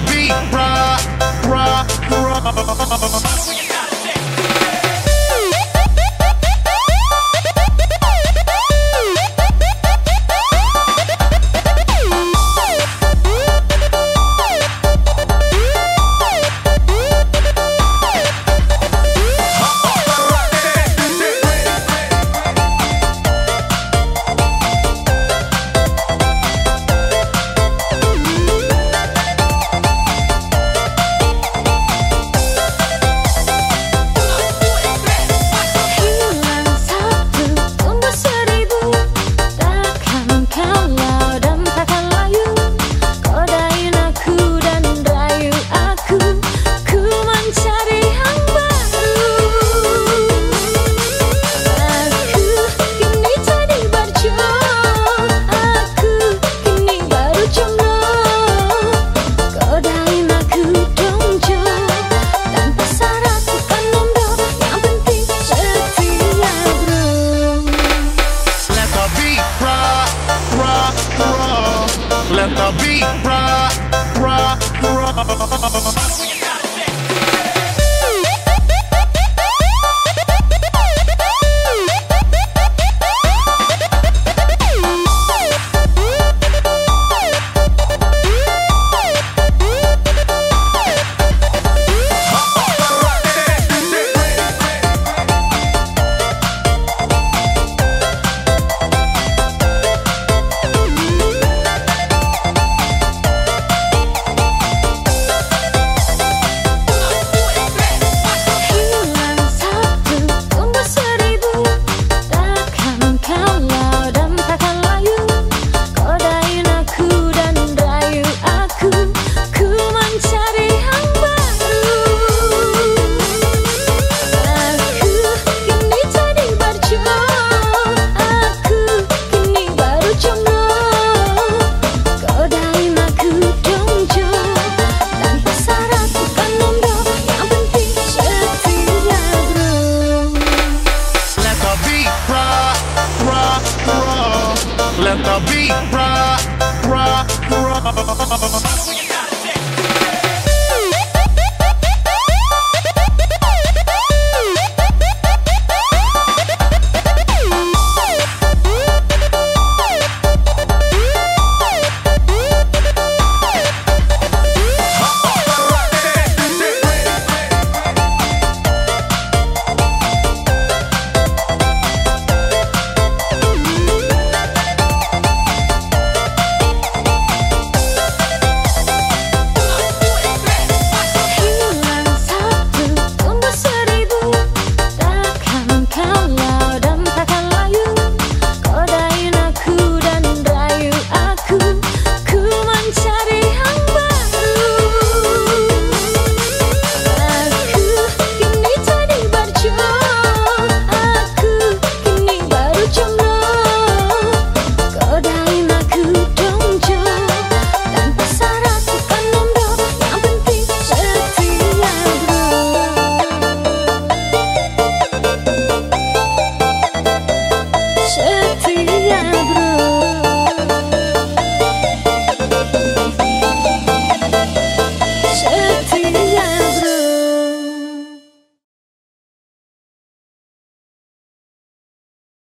beat rock, rock, rock. Let the beat rock, rock, rock. Beat rock, rock, rock.